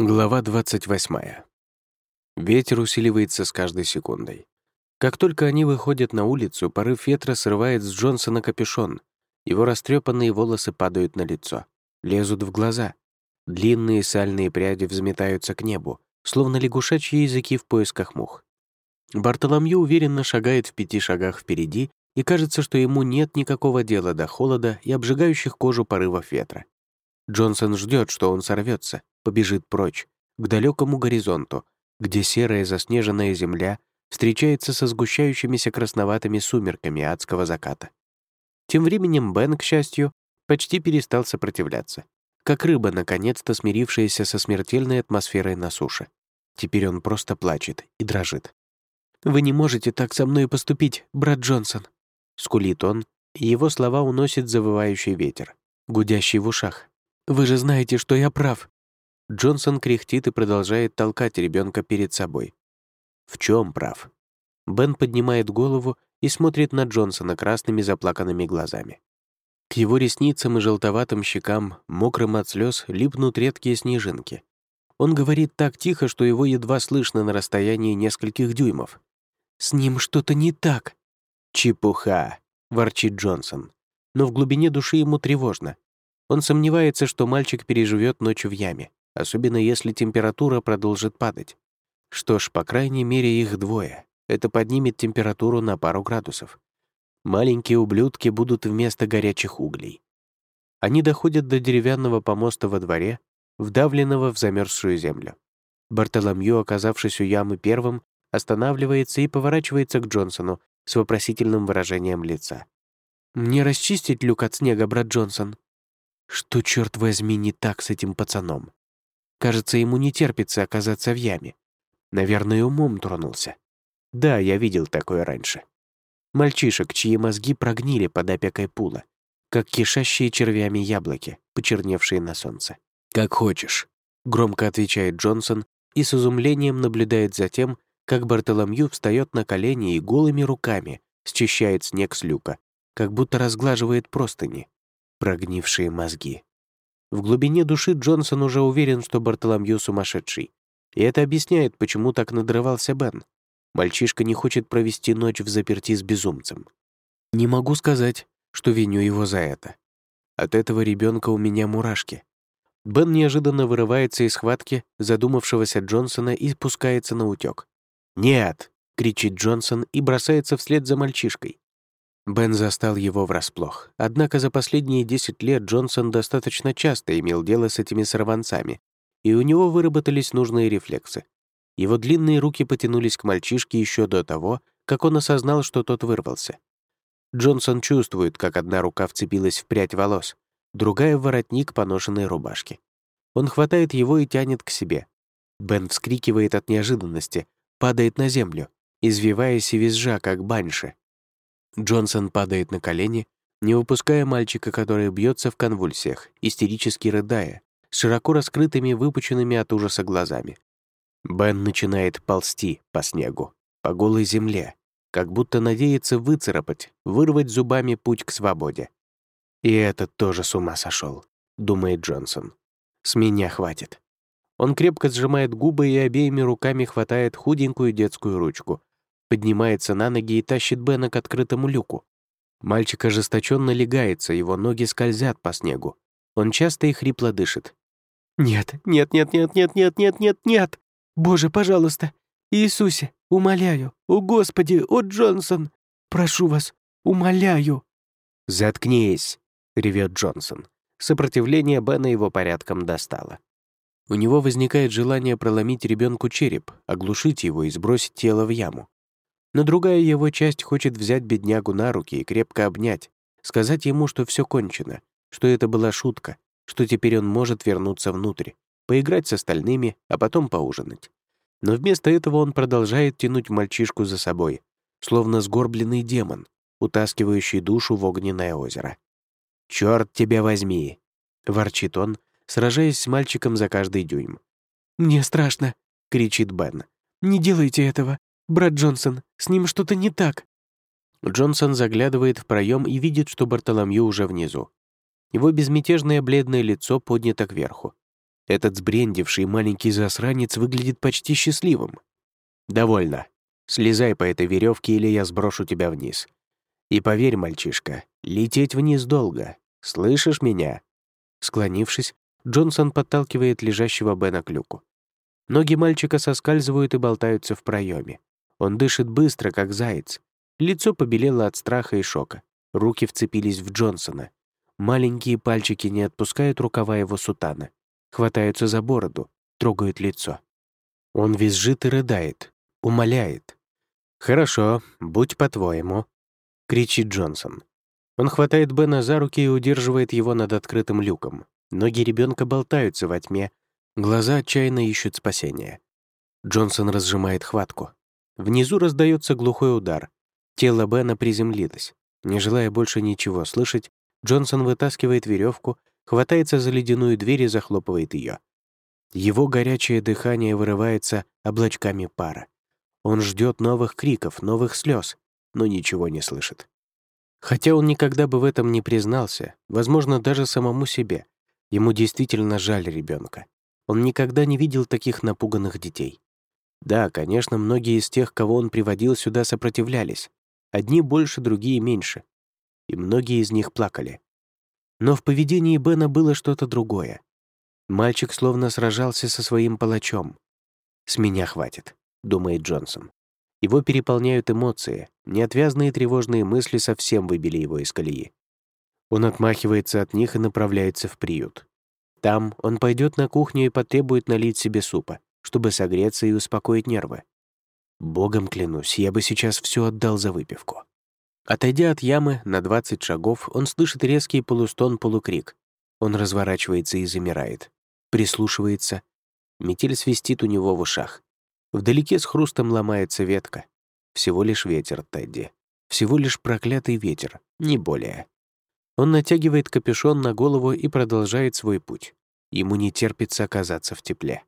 Глава 28. Ветер усиливается с каждой секундой. Как только они выходят на улицу, порыв ветра срывает с Джонсона капюшон. Его растрепанные волосы падают на лицо, лезут в глаза. Длинные сальные пряди взметаются к небу, словно лягушачьи языки в поисках мух. Бартоломью уверенно шагает в пяти шагах впереди, и кажется, что ему нет никакого дела до холода и обжигающих кожу порывов ветра. Джонсон ждет, что он сорвется, побежит прочь, к далекому горизонту, где серая заснеженная земля встречается со сгущающимися красноватыми сумерками адского заката. Тем временем Бен, к счастью, почти перестал сопротивляться, как рыба, наконец-то смирившаяся со смертельной атмосферой на суше. Теперь он просто плачет и дрожит. «Вы не можете так со мной поступить, брат Джонсон», — скулит он, и его слова уносит завывающий ветер, гудящий в ушах. «Вы же знаете, что я прав. Джонсон кряхтит и продолжает толкать ребенка перед собой. В чем прав? Бен поднимает голову и смотрит на Джонсона красными заплаканными глазами. К его ресницам и желтоватым щекам, мокрым от слез, липнут редкие снежинки. Он говорит так тихо, что его едва слышно на расстоянии нескольких дюймов. «С ним что-то не так». «Чепуха», — ворчит Джонсон. Но в глубине души ему тревожно. Он сомневается, что мальчик переживет ночь в яме особенно если температура продолжит падать. Что ж, по крайней мере, их двое. Это поднимет температуру на пару градусов. Маленькие ублюдки будут вместо горячих углей. Они доходят до деревянного помоста во дворе, вдавленного в замерзшую землю. Бартоломью, оказавшись у ямы первым, останавливается и поворачивается к Джонсону с вопросительным выражением лица. «Мне расчистить люк от снега, брат Джонсон?» «Что, черт возьми, не так с этим пацаном?» Кажется, ему не терпится оказаться в яме. Наверное, умом тронулся. Да, я видел такое раньше. Мальчишек, чьи мозги прогнили под опекой пула, как кишащие червями яблоки, почерневшие на солнце. «Как хочешь», — громко отвечает Джонсон и с изумлением наблюдает за тем, как Бартоломью встает на колени и голыми руками счищает снег с люка, как будто разглаживает простыни. Прогнившие мозги. В глубине души Джонсон уже уверен, что Бартоломью сумасшедший. И это объясняет, почему так надрывался Бен. Мальчишка не хочет провести ночь в заперти с безумцем. Не могу сказать, что виню его за это. От этого ребенка у меня мурашки. Бен неожиданно вырывается из схватки задумавшегося Джонсона и спускается на утёк. «Нет!» — кричит Джонсон и бросается вслед за мальчишкой. Бен застал его врасплох. Однако за последние 10 лет Джонсон достаточно часто имел дело с этими сорванцами, и у него выработались нужные рефлексы. Его длинные руки потянулись к мальчишке еще до того, как он осознал, что тот вырвался. Джонсон чувствует, как одна рука вцепилась в прядь волос, другая — в воротник поношенной рубашки. Он хватает его и тянет к себе. Бен вскрикивает от неожиданности, падает на землю, извиваясь и визжа, как баньше, Джонсон падает на колени, не выпуская мальчика, который бьется в конвульсиях, истерически рыдая, широко раскрытыми, выпученными от ужаса глазами. Бен начинает ползти по снегу, по голой земле, как будто надеется выцарапать, вырвать зубами путь к свободе. «И этот тоже с ума сошел, думает Джонсон. «С меня хватит». Он крепко сжимает губы и обеими руками хватает худенькую детскую ручку, поднимается на ноги и тащит Бена к открытому люку. Мальчик ожесточенно легается, его ноги скользят по снегу. Он часто и хрипло дышит. «Нет, нет, нет, нет, нет, нет, нет, нет, нет! Боже, пожалуйста! Иисусе, умоляю! О, Господи, о, Джонсон! Прошу вас, умоляю!» «Заткнись!» — ревет Джонсон. Сопротивление Бена его порядком достало. У него возникает желание проломить ребенку череп, оглушить его и сбросить тело в яму. Но другая его часть хочет взять беднягу на руки и крепко обнять, сказать ему, что все кончено, что это была шутка, что теперь он может вернуться внутрь, поиграть с остальными, а потом поужинать. Но вместо этого он продолжает тянуть мальчишку за собой, словно сгорбленный демон, утаскивающий душу в огненное озеро. «Чёрт тебя возьми!» — ворчит он, сражаясь с мальчиком за каждый дюйм. «Мне страшно!» — кричит Бен. «Не делайте этого! «Брат Джонсон, с ним что-то не так». Джонсон заглядывает в проем и видит, что Бартоломью уже внизу. Его безмятежное бледное лицо поднято кверху. Этот сбрендивший маленький засранец выглядит почти счастливым. «Довольно. Слезай по этой веревке, или я сброшу тебя вниз. И поверь, мальчишка, лететь вниз долго. Слышишь меня?» Склонившись, Джонсон подталкивает лежащего Бена к люку. Ноги мальчика соскальзывают и болтаются в проеме. Он дышит быстро, как заяц. Лицо побелело от страха и шока. Руки вцепились в Джонсона. Маленькие пальчики не отпускают рукава его сутана. Хватаются за бороду, трогают лицо. Он визжит и рыдает, умоляет. «Хорошо, будь по-твоему», — кричит Джонсон. Он хватает Бена за руки и удерживает его над открытым люком. Ноги ребенка болтаются во тьме, глаза отчаянно ищут спасения. Джонсон разжимает хватку. Внизу раздается глухой удар. Тело Бена приземлилось. Не желая больше ничего слышать, Джонсон вытаскивает веревку, хватается за ледяную дверь и захлопывает ее. Его горячее дыхание вырывается облачками пара. Он ждет новых криков, новых слез, но ничего не слышит. Хотя он никогда бы в этом не признался, возможно, даже самому себе. Ему действительно жаль ребенка. Он никогда не видел таких напуганных детей. Да, конечно, многие из тех, кого он приводил сюда, сопротивлялись. Одни больше, другие меньше. И многие из них плакали. Но в поведении Бена было что-то другое. Мальчик словно сражался со своим палачом. «С меня хватит», — думает Джонсон. Его переполняют эмоции, неотвязные тревожные мысли совсем выбили его из колеи. Он отмахивается от них и направляется в приют. Там он пойдет на кухню и потребует налить себе супа, чтобы согреться и успокоить нервы. Богом клянусь, я бы сейчас все отдал за выпивку. Отойдя от ямы на 20 шагов, он слышит резкий полустон-полукрик. Он разворачивается и замирает. Прислушивается. Метель свистит у него в ушах. Вдалеке с хрустом ломается ветка. Всего лишь ветер, Тедди. Всего лишь проклятый ветер, не более. Он натягивает капюшон на голову и продолжает свой путь. Ему не терпится оказаться в тепле.